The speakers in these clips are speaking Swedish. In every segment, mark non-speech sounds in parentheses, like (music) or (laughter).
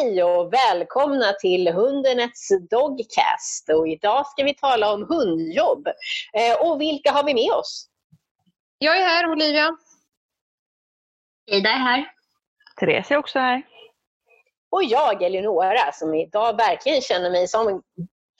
Hej och välkomna till Hundenets Dogcast. Och idag ska vi tala om hundjobb. Eh, och vilka har vi med oss? Jag är här, Olivia. Ida är här. Therese är också här. Och jag, Eleonora, som idag verkligen känner mig som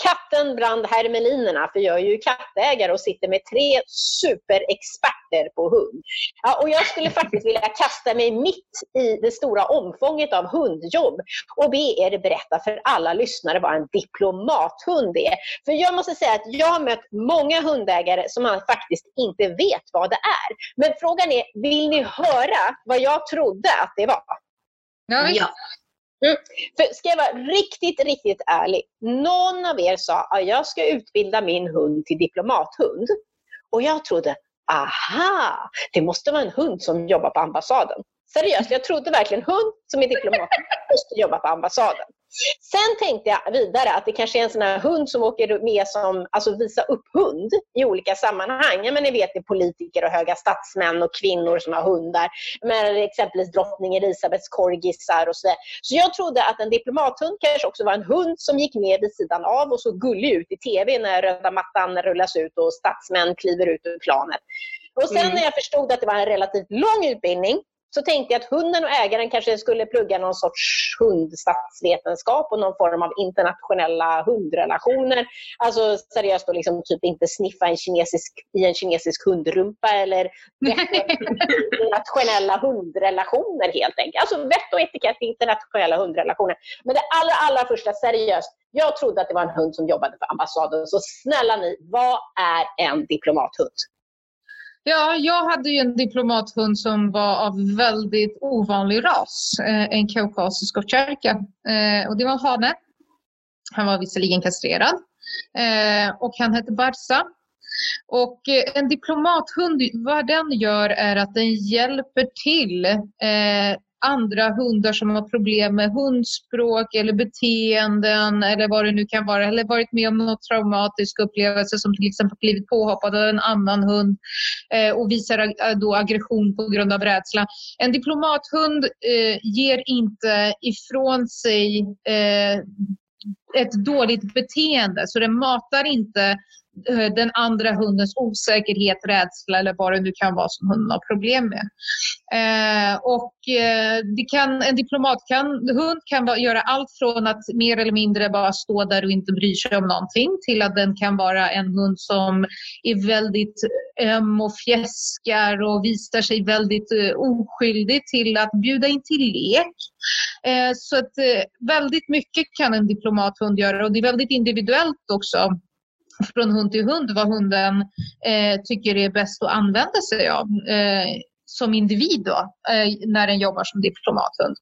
katten bland hermelinerna, för jag är ju kattägare och sitter med tre superexperter på hund. Ja, och jag skulle faktiskt vilja kasta mig mitt i det stora omfånget av hundjobb och be er berätta för alla lyssnare vad en diplomathund är. För jag måste säga att jag har mött många hundägare som man faktiskt inte vet vad det är. Men frågan är, vill ni höra vad jag trodde att det var? Ja. Mm. För ska jag vara riktigt, riktigt ärlig. Någon av er sa att jag ska utbilda min hund till diplomathund. Och jag trodde, aha, det måste vara en hund som jobbar på ambassaden. Seriöst, jag trodde verkligen hund som är diplomat (laughs) måste jobba på ambassaden. Sen tänkte jag vidare att det kanske är en sån här hund som åker med som, alltså visa upp hund i olika sammanhang. Ja, men ni vet det är politiker och höga statsmän och kvinnor som har hundar. Men exempelvis drottning Elisabeths korgisar och så där. Så jag trodde att en diplomathund kanske också var en hund som gick med vid sidan av och så gullig ut i TV när röda mattan rullas ut och statsmän kliver ut ur planet. Och sen Mm. när jag förstod att det var en relativt lång utbildning så tänkte jag att hunden och ägaren kanske skulle plugga någon sorts hundstatsvetenskap och någon form av internationella hundrelationer. Alltså seriöst då liksom typ inte sniffa en kinesisk, i en kinesisk hundrumpa eller (laughs) internationella hundrelationer helt enkelt. Alltså vett och etikett i internationella hundrelationer. Men det allra, allra första, seriöst, jag trodde att det var en hund som jobbade för ambassaden. Så snälla ni, vad är en diplomathund? Ja, jag hade ju en diplomathund som var av väldigt ovanlig ras. Eh, en kaukasisk ovtjerka. Eh, och det var en hane. Han var visserligen kastrerad. Eh, och han hette Barsa. Och en diplomathund, vad den gör är att den hjälper till andra hundar som har problem med hundspråk eller beteenden eller vad det nu kan vara. Eller varit med om något traumatisk upplevelse som till exempel blivit påhoppad av en annan hund eh, och visar eh, då aggression på grund av rädsla. En diplomathund eh, ger inte ifrån sig eh, ett dåligt beteende så den matar inte Eh, den andra hundens osäkerhet, rädsla eller vad det nu kan vara som hunden har problem med. Eh, och eh, det kan, en diplomat kan, hund kan vara, göra allt från att mer eller mindre bara stå där och inte bry sig om någonting till att den kan vara en hund som är väldigt öm och fjäskar och visar sig väldigt eh, oskyldig till att bjuda in till lek. Eh, så att eh, väldigt mycket kan en diplomathund göra och det är väldigt individuellt också från hund till hund vad hunden eh, tycker är bäst att använda sig av eh, som individ då, eh, när den jobbar som diplomathund.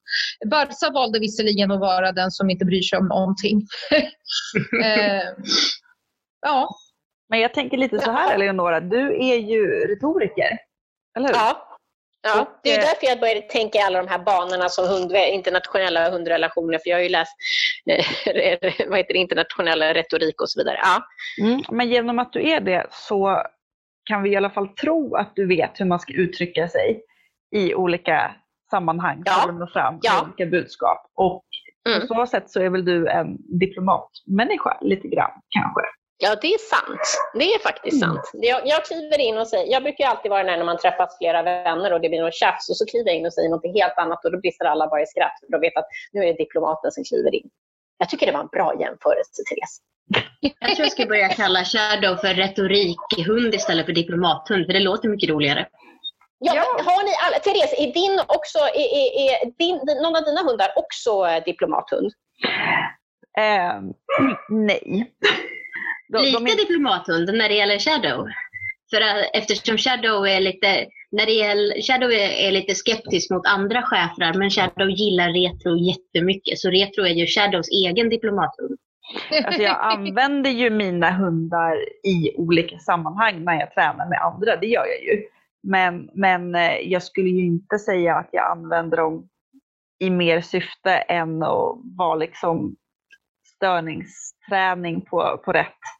Barsa valde visserligen att vara den som inte bryr sig om någonting. (laughs) eh, ja, Men jag tänker lite så här Eleonora, du är ju retoriker. Eller hur? Ja. Ja, det är därför jag började tänka i alla de här banorna som hund, internationella hundrelationer, för jag har ju läst eh, (laughs) vad heter det, internationella retorik och så vidare. Ja. Mm, men genom att du är det så kan vi i alla fall tro att du vet hur man ska uttrycka sig i olika sammanhang Ja. för att fram Ja. olika budskap. Och Mm. på så sätt så är väl du en diplomatmänniska lite grann kanske. Ja, det är sant. Det är faktiskt Mm. sant. Jag, jag kliver in och säger, jag brukar alltid vara den när man träffas flera vänner och det blir något tjafs och så kliver jag in och säger något helt annat och då brister alla bara i skratt för de vet att nu är det diplomaten som kliver in. Jag tycker det var en bra jämförelse, Therese. Jag tror jag ska börja kalla Shadow för retorikhund istället för diplomathund, för det låter mycket roligare. Ja, Ja. Har ni alla, Therese, är din också, är, är, är din, någon av dina hundar också diplomathund? Eh, (clears throat) nej. De, Lite de är, diplomathund när det gäller Shadow. För att, eftersom Shadow är lite när det gäller, Shadow är, är lite skeptisk mot andra schäfrar men Shadow gillar retro jättemycket. Så retro är ju Shadows egen diplomathund. alltså jag använder ju mina hundar i olika sammanhang när jag tränar med andra, det gör jag ju. Men, men eh, jag skulle ju inte säga att jag använder dem i mer syfte än att vara liksom störningsträning på, på rätt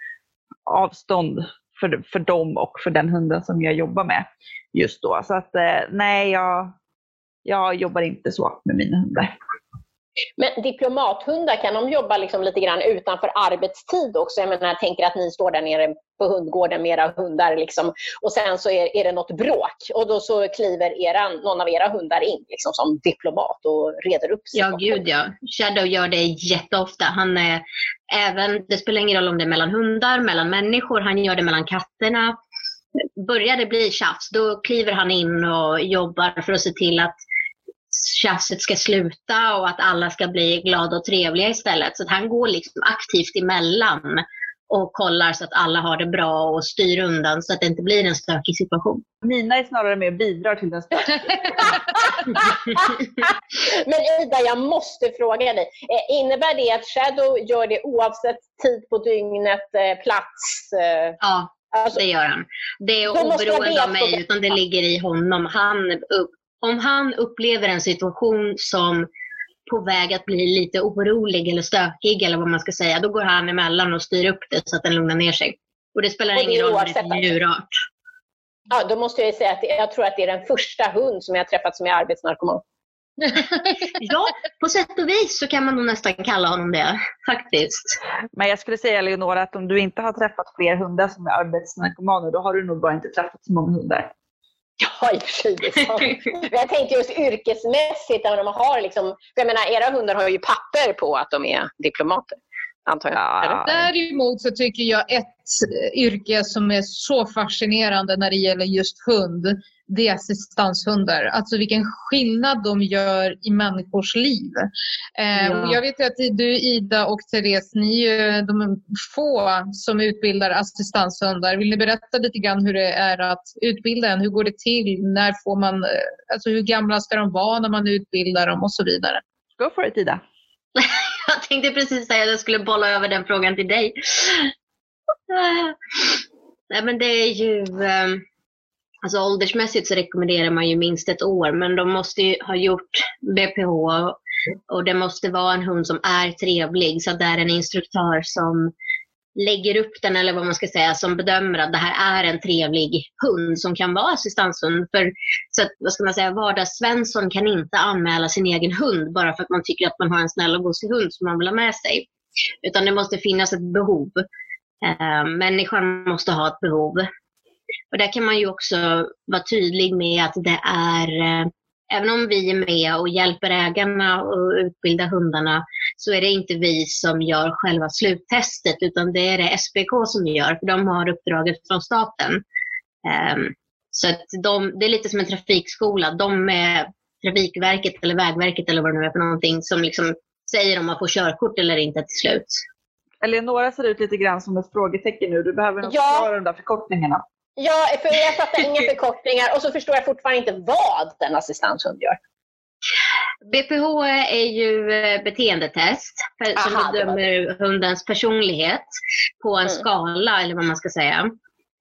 avstånd för, för dem och för den hunden som jag jobbar med just då. Så att eh, nej, jag, jag jobbar inte så med mina hundar. Men diplomathundar, kan de jobba liksom lite grann utanför arbetstid också? Jag menar, jag tänker att ni står där nere på hundgården med era hundar liksom, och sen så är, är det något bråk och då så kliver era, någon av era hundar in liksom, som diplomat och reder upp sig. Ja, gud ja. Shadow gör det jätteofta. Han är även, det spelar ingen roll om det är mellan hundar, mellan människor, han gör det mellan katterna. Börjar det bli tjafs, då kliver han in och jobbar för att se till att tjafset ska sluta och att alla ska bli glada och trevliga istället. Så att han går liksom aktivt emellan och kollar så att alla har det bra och styr undan så att det inte blir en stökig situation. Mina är snarare med och bidrar till den stökiga. (laughs) Men Ida, jag måste fråga dig. Eh, innebär det att Shadow gör det oavsett tid på dygnet, eh, plats? Eh, Ja, alltså, det gör han. Det är Då måste jag oberoende av mig, utan det ligger i honom. Han, om han upplever en situation som på väg att bli lite orolig eller stökig eller vad man ska säga, då går han emellan och styr upp det så att den lugnar ner sig. Och det spelar Och det ingen roll vad det är för djurart. ja, då måste jag säga att jag tror att det är den första hund som jag har träffat som är arbetsnarkoman. (laughs) Ja, på sätt och vis så kan man nog nästan kalla honom det, faktiskt. Men jag skulle säga Leonora att om du inte har träffat fler hundar som är arbetsnarkomaner, då har du nog bara inte träffat så många hundar. (laughs) Ja, i och för sig. (laughs) Men jag tänkte just yrkesmässigt, när de har liksom, för jag menar, era hundar har ju papper på att de är diplomater. Antar jag. Ja. Däremot så tycker jag ett yrke som är så fascinerande när det gäller just hund, det är assistanshundar. Alltså vilken skillnad de gör i människors liv. Eh, Ja. och jag vet ju att du Ida och Therese, ni är ju de få som utbildar assistanshundar. Vill ni berätta lite grann hur det är att utbilda en? Hur går det till? När får man, eh, alltså hur gamla ska de vara när man utbildar dem och så vidare? Go for it Ida. (laughs) Jag tänkte precis säga att jag skulle bolla över den frågan till dig. (laughs) Nej, men det är ju... eh, Alltså åldersmässigt så rekommenderar man ju minst ett år, men de måste ju ha gjort BPH och det måste vara en hund som är trevlig, så att det är en instruktör som lägger upp den, eller vad man ska säga, som bedömer att det här är en trevlig hund som kan vara assistanshund. För, så att, vad ska man säga, vardagssvensson kan inte anmäla sin egen hund bara för att man tycker att man har en snäll och gosig hund som man vill ha med sig. Utan det måste finnas ett behov. Eh, människan måste ha ett behov. Och där kan man ju också vara tydlig med att det är, eh, även om vi är med och hjälper ägarna att utbilda hundarna, så är det inte vi som gör själva sluttestet, utan det är det SPK som gör, för de har uppdraget från staten. Ehm, Så att de, det är lite som en trafikskola. De är Trafikverket eller Vägverket eller vad det nu är för någonting som liksom säger om man får körkort eller inte till slut. Eleonora ser ut lite grann som ett frågetecken nu. Du behöver nog Ja. förklara de där förkortningarna. Ja, för jag fattar inga förkortningar och så förstår jag fortfarande inte vad en assistanshund gör. BPH är ju eh, beteendetest som Aha, det bedömer hundens personlighet på en Mm. skala, eller vad man ska säga.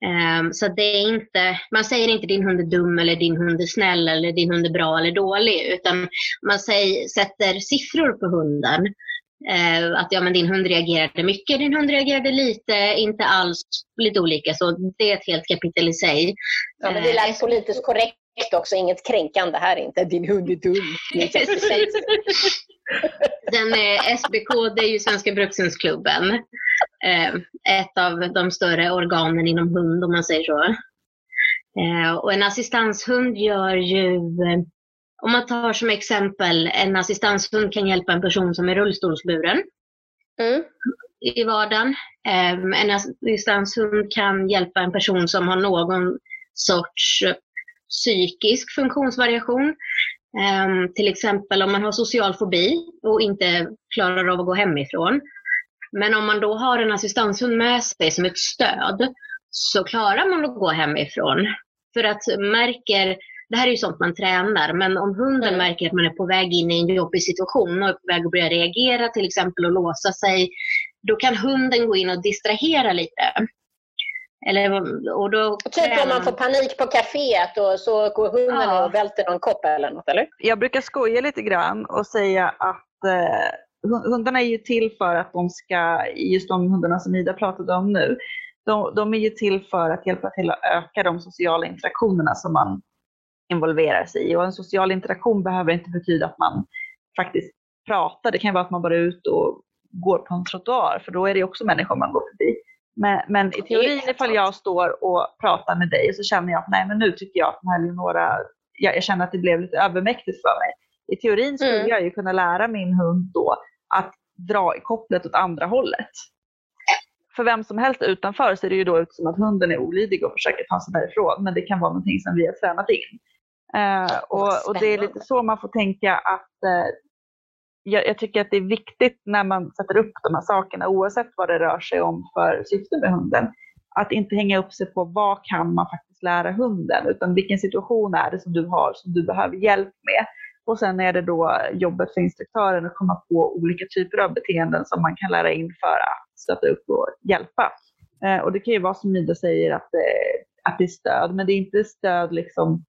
Ehm, så det är inte, man säger inte din hund är dum, eller din hund är snäll, eller din hund är bra eller dålig, utan man säger, sätter siffror på hunden. Eh, att ja, men din hund reagerade mycket, din hund reagerade lite, inte alls, lite olika. Så det är ett helt kapitel i sig. Ja, men det Eh, lät politiskt korrekt också, inget kränkande här inte. Din hund är dum. Är. (laughs) Den eh, SBK, det är ju Svenska Brukshundsklubben. Eh, ett av de större organen inom hund om man säger så. Eh, och en assistanshund gör ju, om man tar som exempel, en assistanshund kan hjälpa en person som är rullstolsburen Mm. i vardagen. Eh, en assistanshund kan hjälpa en person som har någon sorts eh, psykisk funktionsvariation. Eh, till exempel om man har social fobi och inte klarar av att gå hemifrån. Men om man då har en assistanshund med sig som ett stöd så klarar man att gå hemifrån. För att märker, det här är ju sånt man tränar, men om hunden Mm. märker att man är på väg in i en jobbig situation och är på väg att börja reagera till exempel och låsa sig, då kan hunden gå in och distrahera lite. Eller, och då Typ om man får panik på kaféet och så går hunden Ja. och välter någon kopp eller något, eller? Jag brukar skoja lite grann och säga att eh, hu- hundarna är ju till för att de ska, just de hundarna som Ida pratade om nu, de, de är ju till för att hjälpa till att öka de sociala interaktionerna som man involverar sig i. Och en social interaktion behöver inte betyda att man faktiskt prata. Det kan vara att man bara är ute och går på en trottoar för då är det också människor man går förbi. Men, men i teorin ifall jag står och pratar med dig så känner jag att nej men nu tycker jag att den här Leonora, jag, jag känner att det blev lite övermäktigt för mig. I teorin skulle Mm. jag ju kunna lära min hund då att dra i kopplet åt andra hållet. För vem som helst utanför ser det ju då ut som att hunden är olydig och försöker ta sig därifrån. Men det kan vara någonting som vi har tränat in. Eh, och, och det är lite så man får tänka att eh, jag, jag tycker att det är viktigt när man sätter upp de här sakerna oavsett vad det rör sig om för syfte med hunden. Att inte hänga upp sig på vad kan man faktiskt lära hunden utan vilken situation är det som du har som du behöver hjälp med. Och sen är det då jobbet för instruktören att komma på olika typer av beteenden som man kan lära in för att stötta upp och hjälpa. Eh, och det kan ju vara som Ida säger att det, att det är stöd, men det är inte stöd liksom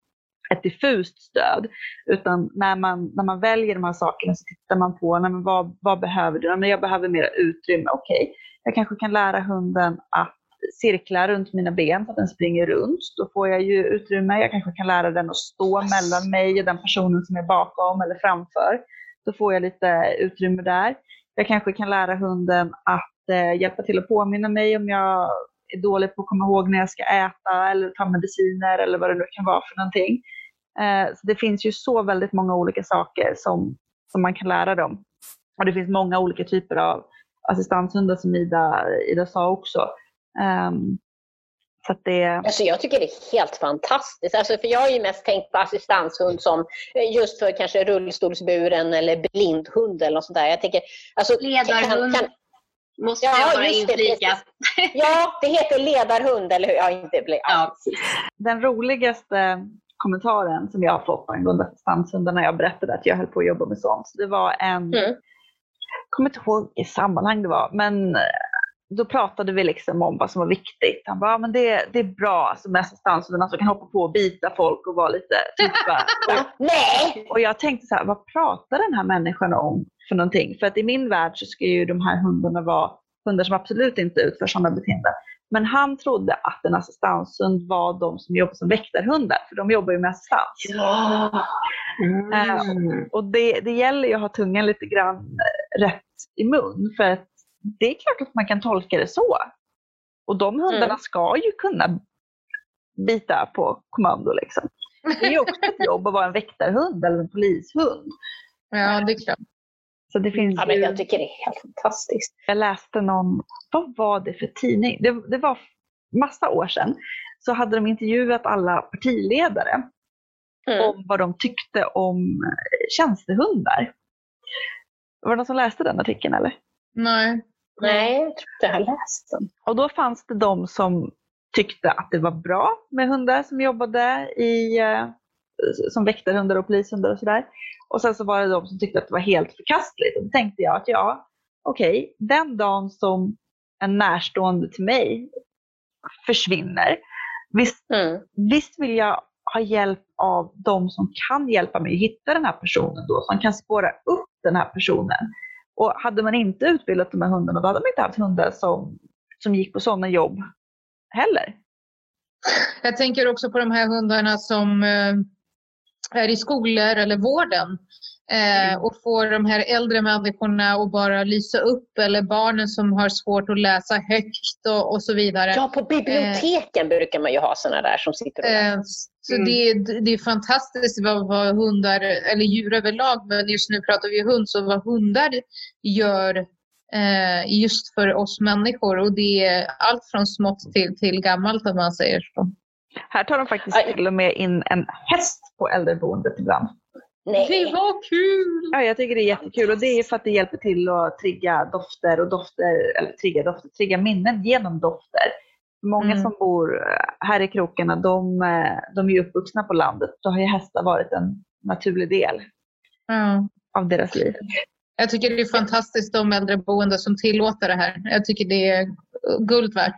ett diffust stöd. Utan när man, när man väljer de här sakerna så tittar man på nej, men vad, vad behöver du? Men jag behöver mer utrymme. Okej, jag kanske kan lära hunden att cirkla runt mina ben så att den springer runt. Då får jag ju utrymme. Jag kanske kan lära den att stå mellan mig och den personen som är bakom eller framför. Då får jag lite utrymme där. Jag kanske kan lära hunden att eh, hjälpa till att påminna mig om jag är dålig på att komma ihåg när jag ska äta eller ta mediciner eller vad det nu kan vara för någonting. Eh, så det finns ju så väldigt många olika saker som, som man kan lära dem. Och det finns många olika typer av assistanshundar som Ida, Ida sa också. Ehm, så att det, Alltså jag tycker det är helt fantastiskt. Alltså för jag har ju mest tänkt på assistanshund som eh, just för kanske rullstolsburen eller blindhund eller något sånt där. Jag tänker, alltså, Ledarhund. kan- Måste Ja, jag bara inflika. ja, det heter ledarhund, eller hur? Ja, inte. Ja. den roligaste kommentaren som jag har fått angående assistanshundar när jag berättade att jag höll på att jobba med sånt. Det var en, Mm. jag kommer inte ihåg i sammanhang det var, men eh, då pratade vi liksom om vad som var viktigt. Han bara, men det, det är bra alltså med assistanshundarna som kan hoppa på och bita folk och vara lite tuffa. (laughs) och, Nej! och jag tänkte så här, vad pratar den här människan om för någonting? För att i min värld så ska ju de här hundarna vara hundar som absolut inte utför sådana beteenden. Men han trodde att en assistanshund var de som jobbar som väktarhundar, för de jobbar ju med assistans. Ja. Eh, och det, det gäller ju att ha tungan lite grann eh, rätt i mun, för att det är klart att man kan tolka det så. Och de hundarna Mm. ska ju kunna bita på kommando. Liksom. Det är ju också ett jobb att vara en väktarhund eller en polishund. Ja, det är klart. Så det finns Ja, men jag tycker det är helt fantastiskt. jag läste någon, vad var det för tidning? Det, det var massa år sedan. Så hade de intervjuat alla partiledare Mm. om vad de tyckte om eh, tjänstehundar. Var det någon som läste den artikeln eller? Nej. Nej, jag tror inte jag har läst den. Och då fanns det de som tyckte att det var bra med hundar som jobbade i, eh, som väktarhundar och polishundar och sådär. Och sen så var det de som tyckte att det var helt förkastligt. Och då tänkte jag att ja, okej, den dagen som en närstående till mig försvinner, visst, Mm. visst vill jag ha hjälp av de som kan hjälpa mig att hitta den här personen då, som kan spåra upp den här personen. Och hade man inte utbildat de här hundarna, då hade man inte haft hundar som, som gick på sådana jobb heller. Jag tänker också på de här hundarna som eh, är i skolor eller vården eh, och får de här äldre människorna att bara lysa upp eller barnen som har svårt att läsa högt och, och så vidare. Ja, på biblioteken brukar man ju ha sådana där som sitter och läser. Eh, Så Mm. det, är- det är fantastiskt vad, vad hundar, eller djur överlag, men just nu pratar vi hund, så vad hundar gör eh, just för oss människor. Och det är allt från smått till, till gammalt om man säger så. Här tar de faktiskt Aj. till och med in en häst på äldreboendet ibland. Det Nej. var kul! Ja, jag tycker det är jättekul och det är för att det hjälper till att trigga dofter och dofter, eller trigga dofter, trigga minnen genom dofter. Många Mm. som bor eh, här i krokarna, de, eh, de är ju uppvuxna på landet. Då har ju hästar varit en naturlig del Ja. av deras liv. Jag tycker det är fantastiskt de äldreboende som tillåter det här. Jag tycker det är guld värt.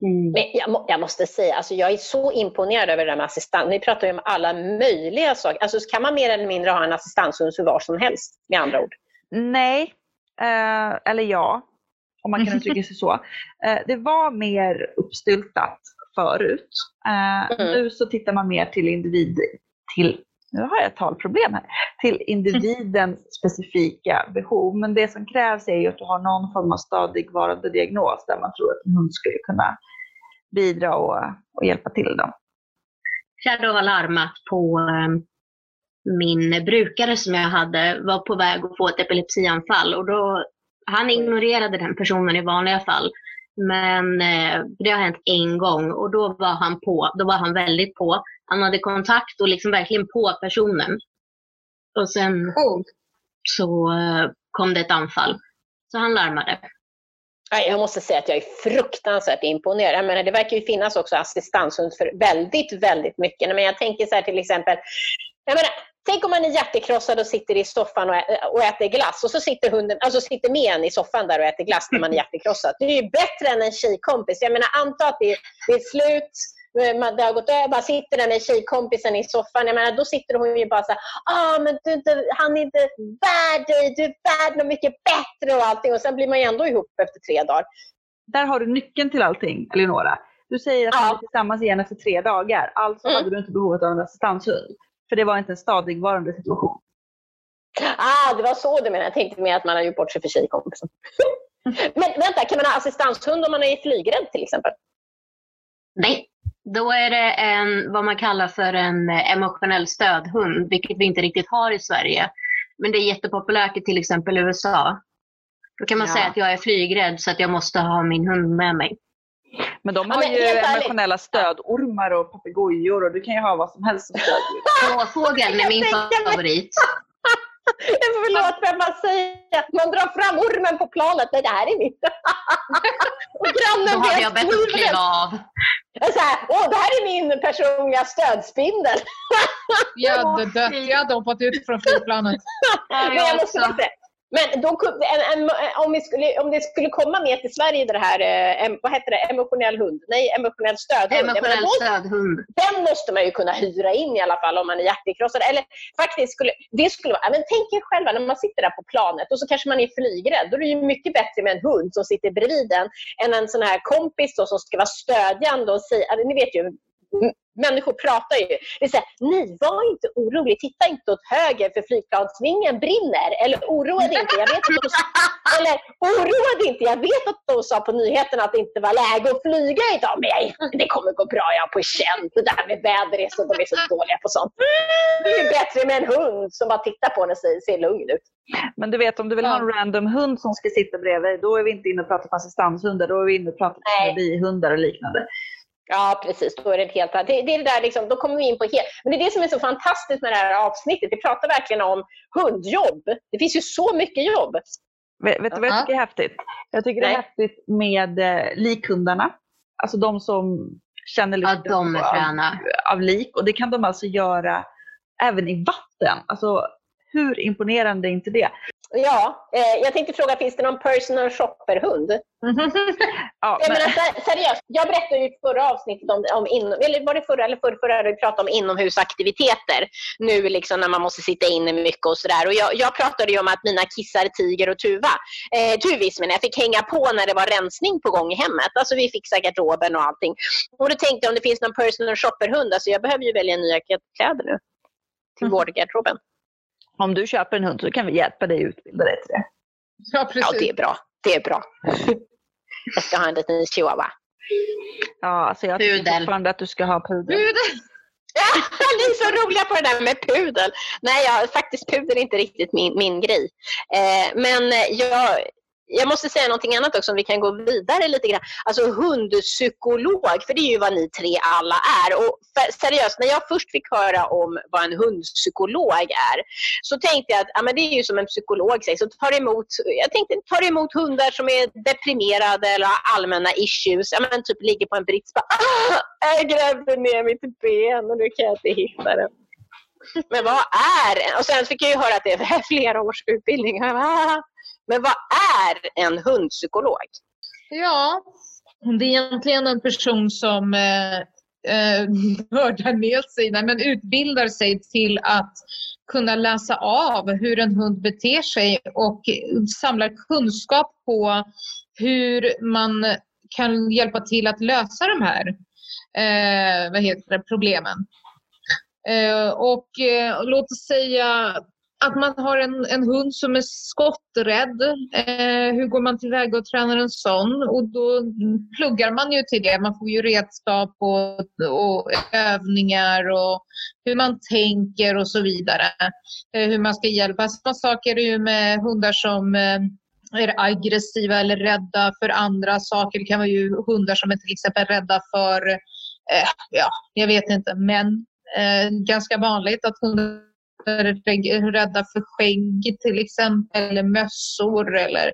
Men jag, må, jag måste säga, alltså jag är så imponerad över det där med assistans. Ni pratar ju om alla möjliga saker. Alltså kan man mer eller mindre ha en assistanshund för var som helst, med andra ord? Nej, eh, eller ja, om man kan uttrycka sig så. Eh, det var mer uppstyltat förut. Eh, Mm. Nu så tittar man mer till individ, till nu har jag ett talproblem här, till individens (laughs) specifika behov. Men det som krävs är ju att du har någon form av stadigvarande diagnos där man tror att en hund skulle kunna bidra och, och hjälpa till. Dem. Shadow har larmat på um, min brukare som jag hade, var på väg att få ett epilepsianfall och då, han ignorerade den personen i vanliga fall. Men eh, det har hänt en gång och då var han på. Då var han väldigt på. Han hade kontakt och liksom verkligen på personen. Och sen Cool. så eh, kom det ett anfall. Så han larmade. Jag måste säga att jag är fruktansvärt imponerad. Jag menar, det verkar ju finnas också assistanshund för väldigt, väldigt mycket. Men jag tänker så här till exempel, jag menar, tänk om man är hjärtekrossad och sitter i soffan och, äter glass och så sitter hunden, alltså sitter med en i soffan där och äter glass när man är (laughs) hjärtekrossad. Det är ju bättre än en tjejkompis. Jag menar, anta att det är, det är slut, det har gått över, bara sitter där med tjejkompisen i soffan. Jag menar, då sitter hon ju bara så här, ah, men du, du, han är inte värd dig, du är värd något mycket bättre och allting. Och sen blir man ju ändå ihop efter tre dagar. Där har du nyckeln till allting, Eleonora. Du säger att Ja. ni är tillsammans igen efter tre dagar. Alltså Mm. hade du inte behovet av en assistanshund. För det var inte en stadigvarande situation. Ah, det var så du menade. Jag tänkte mer att man har gjort bort sig för tjejkompisen. (laughs) Men vänta, kan man ha assistanshund om man är flygrädd till exempel? Nej, då är det en, vad man kallar för en emotionell stödhund, vilket vi inte riktigt har i Sverige. Men det är jättepopulärt i till exempel USA. Då kan man Ja. säga att jag är flygrädd så att jag måste ha min hund med mig. Men de Ja, har men ju ärligt. emotionella stödormar och papegojor och du kan ju ha vad som helst som stödjur. (laughs) Småfågeln är min favorit. Jag får förlåt för att man säger man drar fram ormen på planet. Nej, det här är mitt. (laughs) och Då grannen hade vet jag bett att kliva av. Så här, Åh, det här är min personliga stödspindel. Jag hade dött. Jag hade hoppat ut från flygplanet. Ja, (laughs) Men jag jag måste också. Men då, en, en, om, vi skulle, om det skulle komma med till Sverige det här, eh, em, vad heter det, emotionell hund? Nej, emotionell stödhund. Menar, Emotionell då- stödhund. den måste man ju kunna hyra in i alla fall om man är hjärtekrossad. Eller faktiskt skulle, det skulle vara, men tänk er själva när man sitter där på planet och så kanske man är flygrädd. Då är det ju mycket bättre med en hund som sitter bredvid en än en sån här kompis då, som ska vara stödjande och säga, ni vet ju, människor pratar ju. Det är så här, nej, var inte orolig, titta inte åt höger för flygplansvingen brinner. Eller oroa dig inte, jag vet att de, (laughs) eller oroa dig inte, jag vet att de sa på nyheterna att det inte var läge att flyga idag. Men jag, det kommer gå bra, jag har på känn. Det där med väder är så, de är så dåliga på sånt. Det är bättre med en hund som bara tittar på en och säger, ser lugn ut. Men du vet om du vill ha en random hund som ska sitta bredvid, då är vi inte inne och pratar om assistanshundar, då är vi inne och pratar om bihundar och liknande. Ja, precis. Då är det helt annat. Det, det är det där liksom, då kommer vi in på helt... Men det är det som är så fantastiskt med det här avsnittet. Vi pratar verkligen om hundjobb. Det finns ju så mycket jobb. Vet, vet du vad jag Ja. tycker är häftigt? Jag tycker det är Nej. häftigt med eh, likhundarna. Alltså de som känner Ja, lite de är av, av lik. Och det kan de alltså göra även i vatten. Alltså hur imponerande är inte det? Ja, eh, jag tänkte fråga, finns det någon personal shopper-hund? (laughs) Ja, Jag men, ser- seriöst, jag berättade ju i förra avsnittet om, om inom, eller var det förra eller förra, förra vi pratade om inomhusaktiviteter. Nu liksom när man måste sitta inne mycket och sådär. Och jag, jag pratade ju om att mina kissar, Tiger och Tuva, eh, Tuvis men jag fick hänga på när det var rensning på gång i hemmet. Alltså vi fixade garderoben och allting. Och då tänkte jag om det finns någon personal shopper-hund, alltså jag behöver ju välja nya kläder nu. Till Mhm. vårdgarderoben. Om du köper en hund så kan vi hjälpa dig att utbilda dig till det. Ja, Ja, precis. det är bra. Det är bra. (laughs) Jag ska ha en liten chihuahua. Ja, alltså jag tycker Pudel. fortfarande att du ska ha pudel. Pudel. (laughs) Ja, ni är så roliga på det där med pudel. Nej, jag, faktiskt pudel är inte riktigt min, min grej. Eh, men jag, jag måste säga någonting annat också om vi kan gå vidare lite grann. Alltså hundpsykolog, för det är ju vad ni tre alla är. Och för, seriöst, när jag först fick höra om vad en hundpsykolog är så tänkte jag att ja, men det är ju som en psykolog säger. Så tar emot, jag tänkte tar emot hundar som är deprimerade eller har allmänna issues. Ja, men typ ligger på en brits bara ah, jag grävde ner mitt ben och nu kan jag inte hitta den. Men vad är en? Och sen fick jag ju höra att det är flera års utbildning. Bara, "Ah." Men vad är en hundpsykolog? Ja, det är egentligen en person som eh, eh, (laughs) ner sig, nej, men utbildar sig till att kunna läsa av hur en hund beter sig och samlar kunskap på hur man kan hjälpa till att lösa de här eh, vad heter det, problemen. Eh, och eh, låt oss säga att man har en, en hund som är skotträdd. Eh, hur går man tillväga och tränar en sån? Och då pluggar man ju till det. Man får ju redskap och, och övningar och hur man tänker och så vidare. Eh, hur man ska hjälpa. Samma sak är det ju med hundar som eh, är aggressiva eller rädda för andra saker. Det kan vara ju hundar som är till exempel rädda för, eh, ja, jag vet inte, män. Eh, ganska vanligt att hundar är rädda för skägg till exempel, eller mössor eller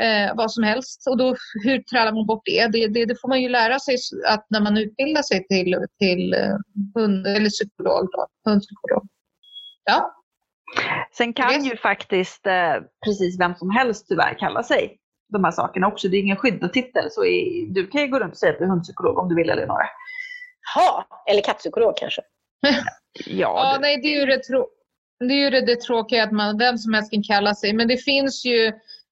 eh, vad som helst. Och då, hur tränar man bort det? Det, det? det, får man ju lära sig att när man utbildar sig till, till eh, hund, eller psykolog. Då, hundpsykolog. Ja. Sen kan yes. ju faktiskt eh, precis vem som helst tyvärr kalla sig de här sakerna också. Det är ingen skyddad titel. Så i, du kan ju gå runt och säga att du är hundpsykolog om du vill Elinora. Ja, eller kattpsykolog kanske. Ja, ja nej, det är ju det, trå det, är ju det, det tråkiga att man, vem som helst kan kalla sig. Men det finns ju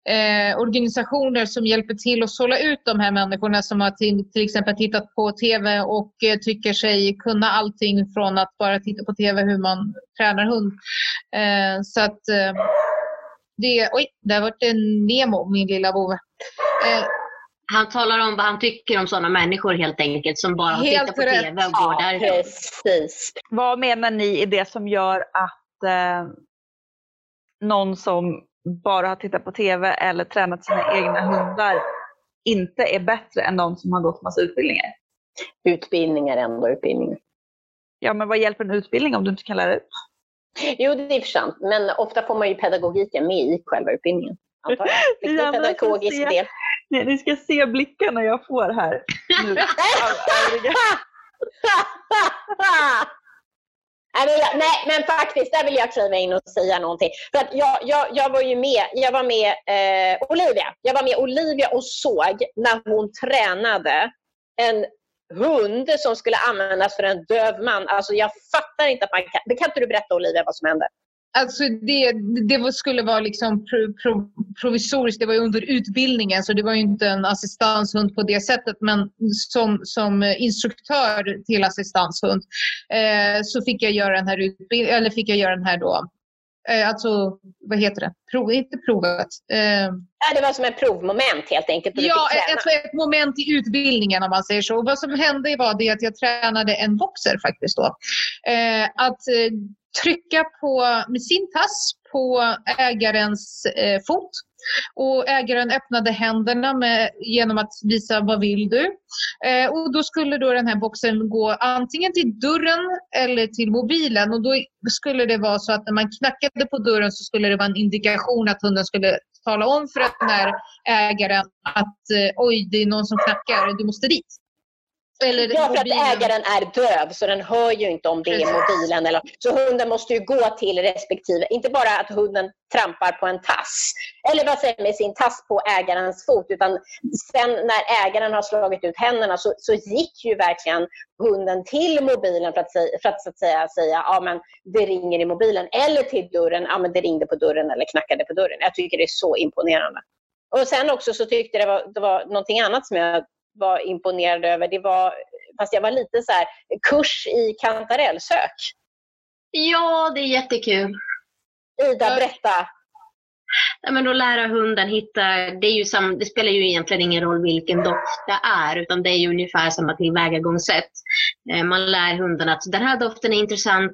eh, organisationer som hjälper till att sålla ut de här människorna som har till, till exempel tittat på TV och eh, tycker sig kunna allting från att bara titta på TV hur man tränar hund. Eh, så att eh, det, oj, där var det Nemo, min lilla vovve. Han talar om vad han tycker om sådana människor helt enkelt som bara har tittat på rätt. TV och går ja, därifrån. Precis. Vad menar ni är det som gör att eh, någon som bara har tittat på TV eller tränat sina egna hundar inte är bättre än någon som har gått massa utbildningar? Utbildningar ändå utbildningar. Ja, men vad hjälper en utbildning om du inte kan lära ut? Jo, det är för sant. Men ofta får man ju pedagogiken med i själva utbildningen. Antar jag. (laughs) Det är pedagogisk del. Nej, ni ska se blickarna jag får här. Nu. (laughs) Nej, men faktiskt, där vill jag kliva in och säga någonting. För att jag, jag, jag var ju med, jag var med eh, Olivia. Jag var med Olivia och såg när hon tränade en hund som skulle användas för en döv man. Alltså jag fattar inte att man kan... Kan inte du berätta Olivia vad som hände? Alltså det, det skulle vara liksom pro, pro, provisoriskt, det var under utbildningen så det var inte en assistanshund på det sättet. Men som, som instruktör till assistanshund eh, så fick jag göra den här utbildningen, eller fick jag göra den här då, eh, alltså vad heter det, Prov, inte provet. Eh, ja, det var som ett provmoment helt enkelt. Ja, ett, ett moment i utbildningen om man säger så. Och vad som hände var det att jag tränade en boxer faktiskt då. Eh, att eh, trycka på, med sin tass på ägarens eh, fot. Och ägaren öppnade händerna med, genom att visa vad vill du. Eh, och då skulle då den här boxen gå antingen till dörren eller till mobilen. Och då skulle det vara så att när man knackade på dörren så skulle det vara en indikation att hunden skulle tala om för den här ägaren att eh, oj, det är någon som knackar, du måste dit. Eller ja, för mobilen. att ägaren är döv så den hör ju inte om det är mobilen. Eller, så hunden måste ju gå till respektive, inte bara att hunden trampar på en tass, eller vad säger med sin tass på ägarens fot, utan sen när ägaren har slagit ut händerna så, så gick ju verkligen hunden till mobilen för att, för att, så att säga, säga ja men det ringer i mobilen, eller till dörren, ja men det ringde på dörren eller knackade på dörren. Jag tycker det är så imponerande. Och sen också så tyckte jag det var, det var någonting annat som jag var imponerad över, det var, fast jag var lite så här, kurs i kantarellsök. Ja, det är jättekul. Ida, berätta. Ja, men då lära hunden hitta, det, är ju sam, det spelar ju egentligen ingen roll vilken doft det är, utan det är ju ungefär samma tillvägagångssätt. Eh, man lär hunden att den här doften är intressant,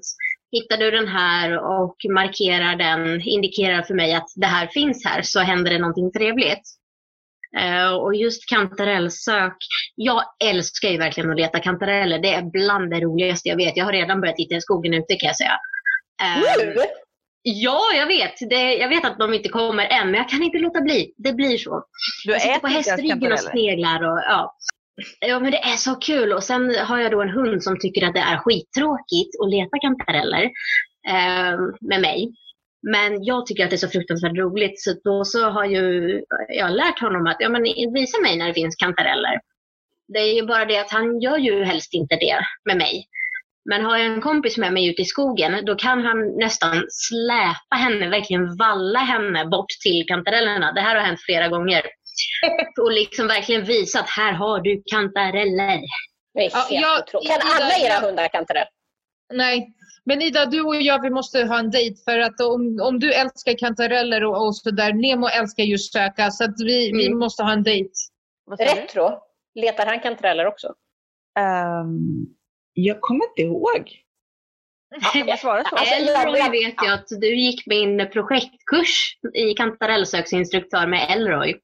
hittar du den här och markerar den, indikerar för mig att det här finns här, så händer det någonting trevligt. Eh, och just kantarellsök. Jag älskar ju verkligen att leta kantareller. Det är bland det roligaste jag vet. Jag har redan börjat hitta i skogen ute kan jag säga. Nu? Eh, ja, jag vet. Det, jag vet att de inte kommer än, men jag kan inte låta bli. Det blir så. Du jag sitter på hästryggen och sneglar. Och, ja. ja, men det är så kul. Och sen har jag då en hund som tycker att det är skittråkigt att leta kantareller eh, med mig. Men jag tycker att det är så fruktansvärt roligt så då så har ju jag lärt honom att ja, men visa mig när det finns kantareller. Det är ju bara det att han gör ju helst inte det med mig. Men har jag en kompis med mig ute i skogen, då kan han nästan släpa henne, verkligen valla henne bort till kantarellerna. Det här har hänt flera gånger. (laughs) Och liksom verkligen visa att här har du kantareller. Ja, jag, kan alla era hundar kantareller? Nej, Men Ida, du och jag vi måste ha en dejt för att om, om du älskar kantareller och, och sådär, Nemo älskar ju söka så att vi, vi Mm. måste ha en dejt. Retro, letar han kantareller också? Ehm, jag kommer inte ihåg. Svara så? Alltså, jag- Elroy jag- vet jag att du gick min projektkurs i kantarellsöksinstruktör med Elroy.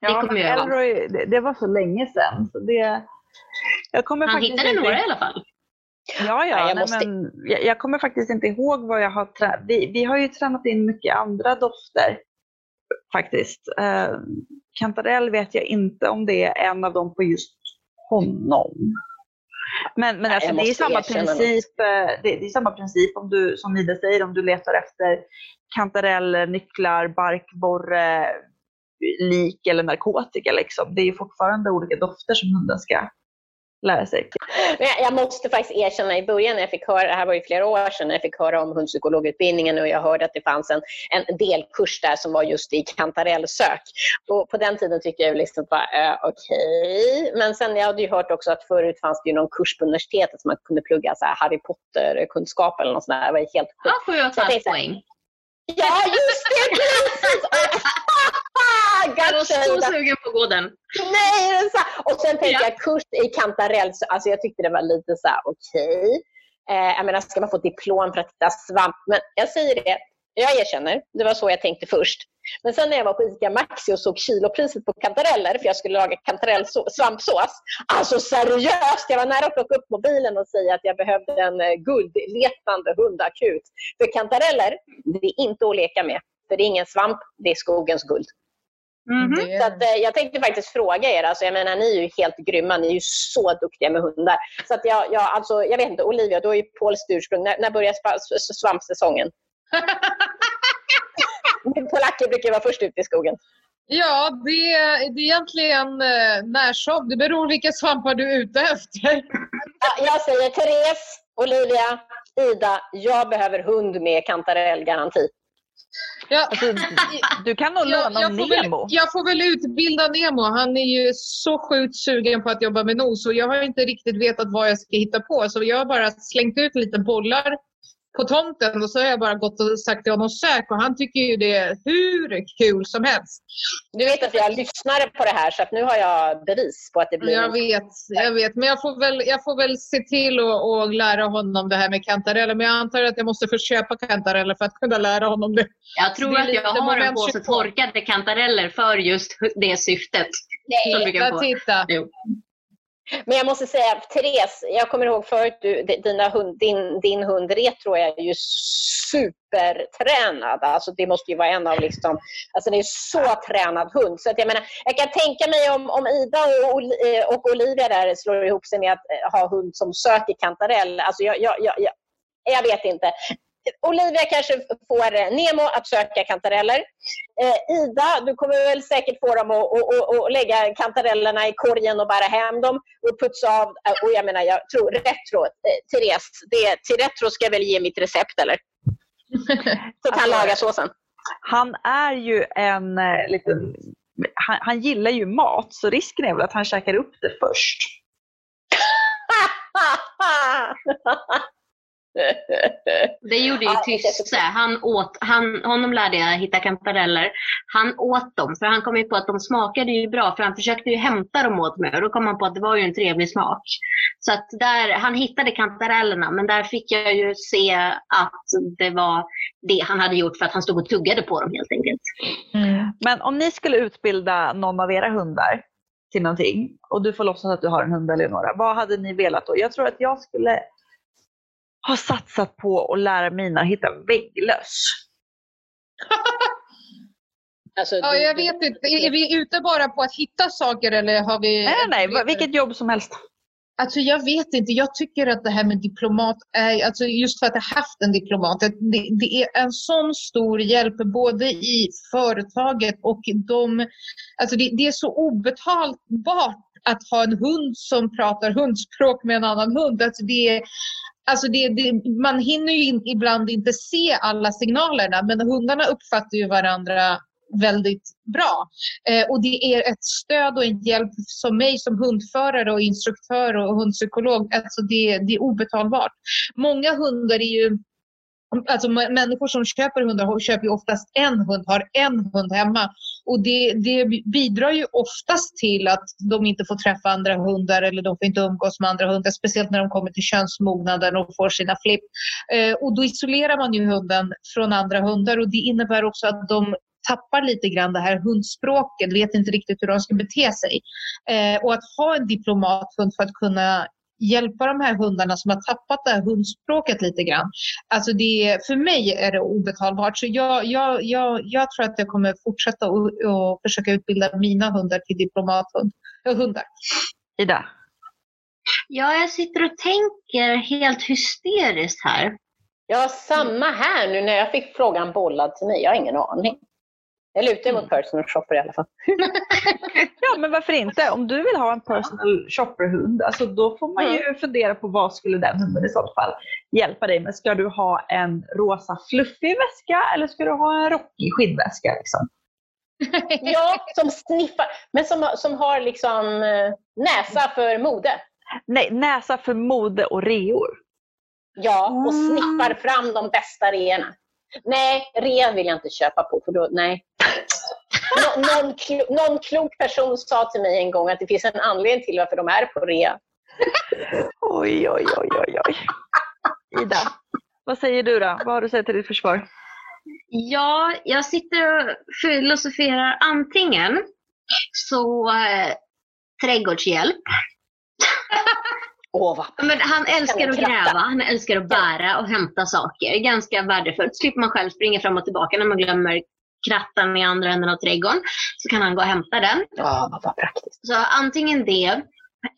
Ja, kommer jag. Elroy, det, det var så länge sedan. Så det, jag kommer Han hittade inte- några i alla fall. Ja, ja. Nej, jag måste- men jag, jag kommer faktiskt inte ihåg vad jag har tränat. Vi, vi har ju tränat in mycket andra dofter faktiskt. Uh, kantarell vet jag inte om det är en av dem på just honom. Men, men Nej, alltså, det, är samma princip, eh, det, det är samma princip om du, som Ida säger, om du letar efter kantareller, nycklar, barkborre, lik eller narkotika. Liksom. Det är ju fortfarande olika dofter som hunden ska lära sig. Men jag, måste faktiskt erkänna i början när jag fick höra, det här var ju flera år sedan, när jag fick höra om hundpsykologutbildningen och jag hörde att det fanns en, en delkurs där som var just i kantarellsök. Och på den tiden tyckte jag liksom bara, eh, okej. Men sen jag hade ju hört också att förut fanns det ju någon kurs på universitetet som man kunde plugga så här Harry Potter-kunskap eller något sånt där. Det var helt Ja, sjukt. sju och ett halvt poäng. Ja, just var så sugen på att gå den. Nej, det är så. Och sen tänkte Ja. jag kurs i kantarell, så, alltså jag tyckte det var lite så här, okej. Eh, jag menar, ska man få diplom för att hitta svamp? Men jag säger det, jag erkänner, det var så jag tänkte först. Men sen när jag var på ICA Maxi och såg kilopriset på kantareller, för jag skulle laga kantarellsvampsås. Alltså seriöst, jag var nära att plocka upp mobilen och säga att jag behövde en eh, guldletande hundakut. För kantareller, det är inte att leka med. För det är ingen svamp, det är skogens guld. Mhm. Det- Så att, eh, jag tänkte faktiskt fråga er, alltså, jag menar ni är ju helt grymma, ni är ju så duktiga med hundar. Så att jag, jag, alltså, jag vet inte, Olivia, du har ju polskt ursprung. När, när börjar svampsäsongen? (laughs) Polacker brukar vara först ut i skogen. Ja, det, är- det är egentligen eh, när som. Det beror vilka svampar du är ute efter. Ja, jag säger Therese, Olivia, Ida, jag behöver hund med kantarellgaranti. Ja, Alltså, du kan nog jag, låna jag, om får väl, Nemo. jag får väl utbilda Nemo. Han är ju så sjukt sugen på att jobba med nos och jag har inte riktigt vetat vad jag ska hitta på. Så jag har bara slängt ut lite bollar på tomten och så har jag bara gått och sagt till honom sök och han tycker ju det är hur kul som helst. Du vet att jag lyssnar på det här så att nu har jag bevis på att det blir Jag vet, jag vet. Men jag får väl, jag får väl se till och, och lära honom det här med kantareller. Men jag antar att jag måste få köpa kantareller för att kunna lära honom det. Jag tror Det att jag har en påse 22. torkade kantareller för just det syftet. Som du kan Titta, få. Men jag måste säga, Therese, jag kommer ihåg förut, du, dina hund, din, din hund Retro är ju supertränad. Alltså det måste ju vara en av liksom, alltså det är så tränad hund. Så att jag menar, jag kan tänka mig om, om Ida och, eh, och Olivia där slår ihop sig med att eh, ha hund som söker kantarell. Alltså jag, jag, jag, jag, jag vet inte. Olivia kanske får eh, Nemo att söka kantareller. Eh, Ida, du kommer väl säkert få dem att, att, att, lägga kantarellerna i korgen och bära hem dem och putsa av. eh, Och jag menar, jag tror retro, eh, Therese, det, till retro ska jag väl ge mitt recept eller? Så kan Alltså, laga såsen. Han är ju en eh, liten... Han, han gillar ju mat, så risken är väl att han käkar upp det först. (laughs) (laughs) Det gjorde ju Tysse. Han åt, han, honom lärde jag hitta kantareller. Han åt dem, för han kom ju på att de smakade ju bra. För han försökte ju hämta dem åt mig och då kom han på att det var ju en trevlig smak. Så att där, han hittade kantarellerna, men där fick jag ju se att det var det han hade gjort för att han stod och tuggade på dem helt enkelt. Men om ni skulle utbilda någon av era hundar till någonting och du får låtsas att du har en hund eller några, vad hade ni velat då? Jag tror att jag skulle ha satsat på att lära mina att hitta vägglöss. (laughs) Alltså, Ja, jag vet inte. Är vi ute bara på att hitta saker eller har vi... Nej, nej, vilket jobb som helst. Alltså jag vet inte. Jag tycker att det här med diplomat är, alltså just för att jag haft en diplomat, det, det är en sån stor hjälp både i företaget och de, alltså det, det är så obetalbart att ha en hund som pratar hundspråk med en annan hund. Alltså det, alltså det, det, man hinner ju in, ibland inte se alla signalerna men hundarna uppfattar ju varandra väldigt bra. Eh, och det är ett stöd och en hjälp som mig som hundförare och instruktör och hundpsykolog. Alltså det, det är obetalbart. Många hundar är ju Alltså människor som köper hundar köper ju oftast en hund, har en hund hemma. Och det, det, bidrar ju oftast till att de inte får träffa andra hundar eller de får inte umgås med andra hundar. Speciellt när de kommer till könsmognaden och får sina flipp. Eh, och då isolerar man ju hunden från andra hundar och det innebär också att de tappar lite grann det här hundspråket, vet inte riktigt hur de ska bete sig. Eh, och att ha en diplomathund för att kunna hjälpa de här hundarna som har tappat det här hundspråket lite grann. Alltså det, för mig är det obetalbart. Så jag, jag, jag, jag tror att jag kommer fortsätta att försöka utbilda mina hundar till diplomathundar. Ida? Ja, jag sitter och tänker helt hysteriskt här. Ja, samma här nu när jag fick frågan bollad till mig. Jag har ingen aning. Jag lutar mot mm. personal shopper i alla fall. (laughs) ja, men varför inte? Om du vill ha en personal shopper-hund, alltså då får man ju mm. fundera på vad skulle den hunden i så fall hjälpa dig med. Ska du ha en rosa fluffig väska eller ska du ha en rockig skinnväska? Liksom? (laughs) ja, som sniffar, men som, som har liksom eh, näsa för mode. Nej, näsa för mode och reor. Ja, och mm. sniffar fram de bästa reorna. Nej, ren vill jag inte köpa på, för då, nej. Nå, någon, klo, någon klok person sa till mig en gång att det finns en anledning till varför de är på rea. oj, oj, oj, oj, oj. Ida, vad säger du då? Vad har du att säga till ditt försvar? Ja, jag sitter och filosoferar antingen så eh, trädgårdshjälp (laughs) Åh, Men han älskar att gräva, han älskar att bära och hämta saker. Ganska värdefullt. Slipper man själv springa fram och tillbaka när man glömmer krattan i andra änden av trädgården. Så kan han gå och hämta den. Ja, vad praktiskt. Så antingen det,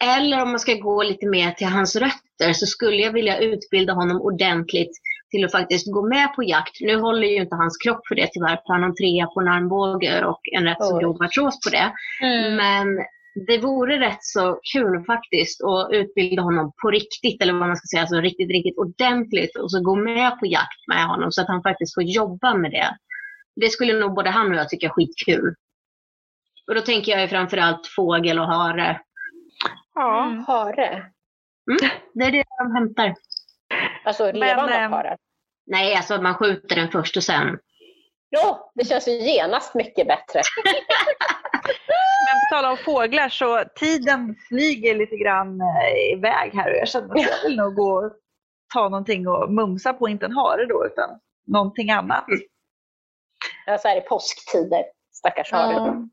eller om man ska gå lite mer till hans rötter så skulle jag vilja utbilda honom ordentligt till att faktiskt gå med på jakt. Nu håller ju inte hans kropp för det tyvärr, för han har en trea på en armbåge och en rätt så grov artros på det. Mm. Men det vore rätt så kul faktiskt att utbilda honom på riktigt, eller vad man ska säga, alltså riktigt, riktigt ordentligt och så gå med på jakt med honom så att han faktiskt får jobba med det. Det skulle nog både han och jag tycka är skitkul. Och då tänker jag ju framförallt fågel och hare. Ja, mm. hare. Mm, det är det de hämtar. Alltså levande Men, harar? Nej, alltså man skjuter den först och sen. Ja, det känns ju genast mycket bättre. (laughs) Men på tal om fåglar så tiden flyger lite grann eh, iväg här och jag känner att jag vill nog gå och ta någonting och mumsa på, inte en hare då utan någonting annat. Ja, så här i påsktider. Stackars hare.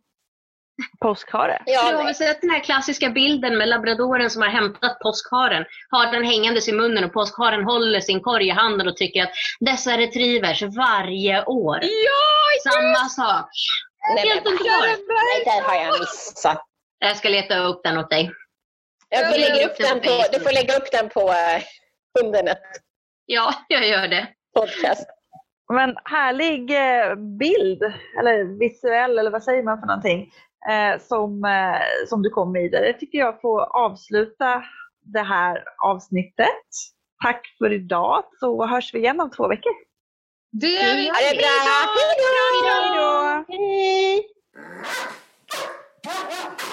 Påskhare? Ja, jag har sett den här klassiska bilden med labradoren som har hämtat påskharen. Har den hängandes i munnen och påskharen håller sin korg i handen och tycker att dessa retrievers varje år. Ja, Samma sak. Nej, Helt underbart. Nej, där har jag missat. Jag ska leta upp den åt dig. Jag får lägga upp den på, du får lägga upp den på uh, undernet. Ja, jag gör det. Podcast. Men härlig eh, bild, eller visuell, eller vad säger man för någonting, eh, som, eh, som du kom med. Det tycker jag får avsluta det här avsnittet. Tack för idag, så hörs vi igen om två veckor. Det gör vi. Ha det bra. Hej då! Hej då!